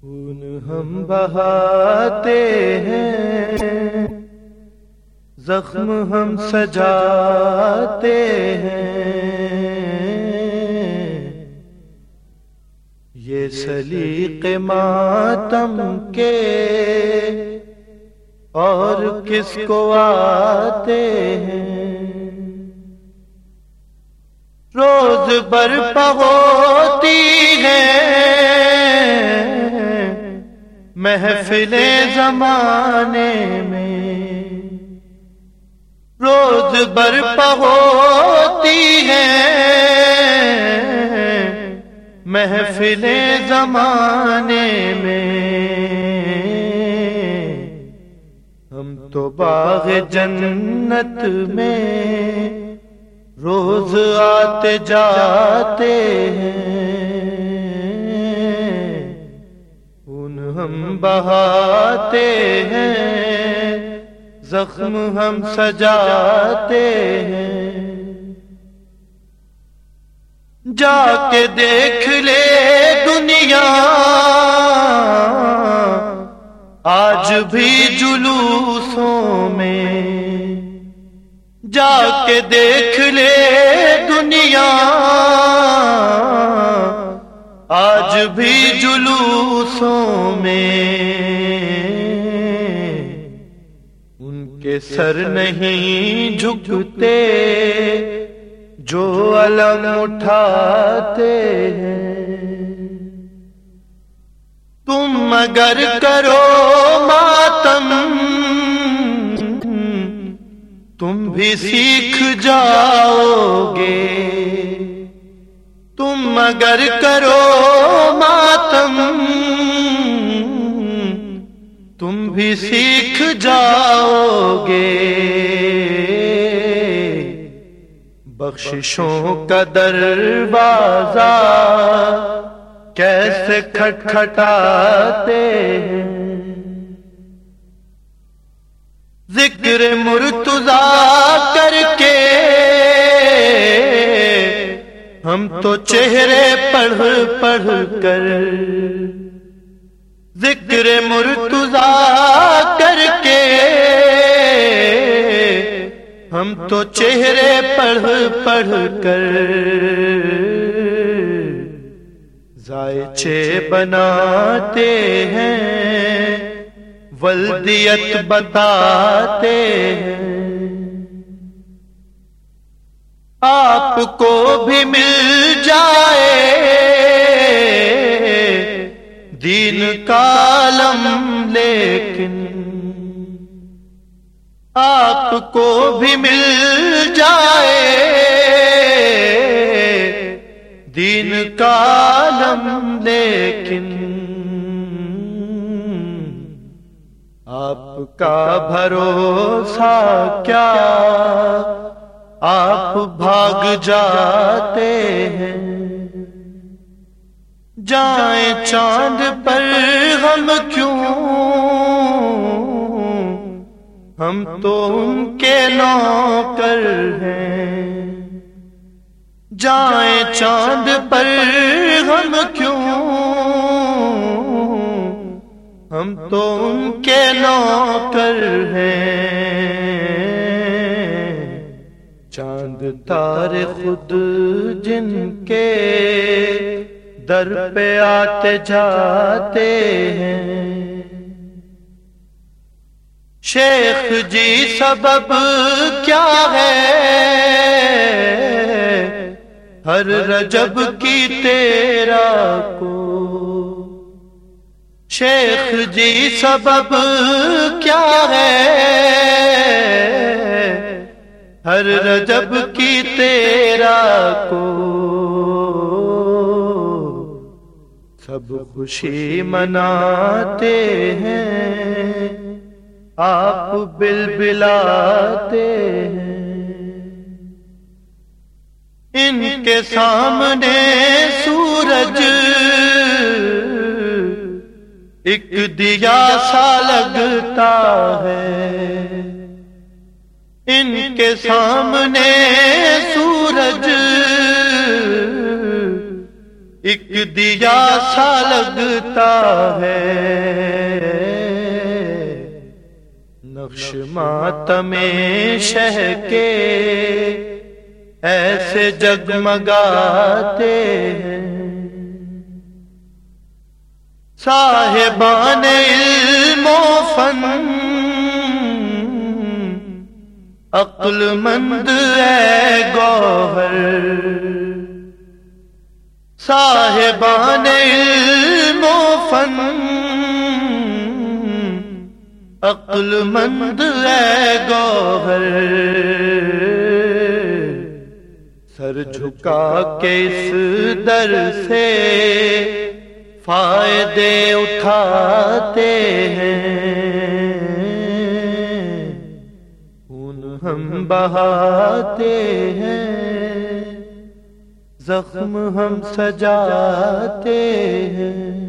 خون ہم بہاتے ہیں، زخم ہم سجاتے ہیں۔ یہ سلیق ماتم کے اور کس کو آتے ہیں؟ روز برپا ہوتی ہے۔ محفل زمانے میں روز برپا ہوتی ہے۔ محفل زمانے میں ہم تو باغ جنت میں روز آتے جاتے ہیں۔ ہم بہاتے ہیں، زخم ہم سجاتے ہیں۔ جا کے دیکھ لے دنیا، آج بھی جلوسوں میں۔ جا کے دیکھ لے دنیا، آج بھی جلوسوں میں ان کے سر نہیں جھکتے، جو علم اٹھاتے ہیں۔ تم اگر کرو ماتم، تم بھی سیکھ جاؤ گے۔ تم اگر کرو ماتم۔ تم بھی سیکھ جاؤ گے بخششوں کا دروازہ کیسے کھٹکھٹاتے ہیں۔ ذکر مرتضا کر کے ہم تو چہرے پڑھ پڑھ کر ذکر مرتضا کر کے ہم تو چہرے پڑھ پڑھ کر ذائچے بناتے ہیں، ولدیت بتاتے ہیں۔ آپ کو بھی مل جائے۔ دین کالم لیکن آپ کو بھی مل جائے۔ دین کالم لیکن آپ کا بھروسہ کیا؟ آپ بھاگ جاتے ہیں۔ جائیں چاند پر ہم کیوں؟ ہم تو ان کے نوکر ہیں۔ جائیں چاند پر ہم کیوں؟ ہم تو ان کے نوکر ہیں۔ چاند خود جن کے در پہ آتے جاتے ہیں۔ شیخ جی سبب کیا ہے؟ ہر رجب کی تیرا کو۔ شیخ جی سبب کیا ہے؟ ہر رجب کی تیرا کو۔ سب خوشی مناتے ہیں، آپ بل بلاتے ہیں۔ ان کے سامنے سورج، ایک دیا سا لگتا ہے۔ ان کے سامنے سورج۔ ایک دیا سا لگتا ہے۔ نقش ماتم شہ کے ایسے جگمگاتے ہیں۔ صاحبان علم عقل مند ہے گوہر۔ صاحبان علم و فن۔ عقل مند ہے گوہر۔ سر جھکا کے اس در سے فائدے اٹھاتے ہیں۔ خون ہم بہاتے ہیں زخم ہم سجاتے ہیں۔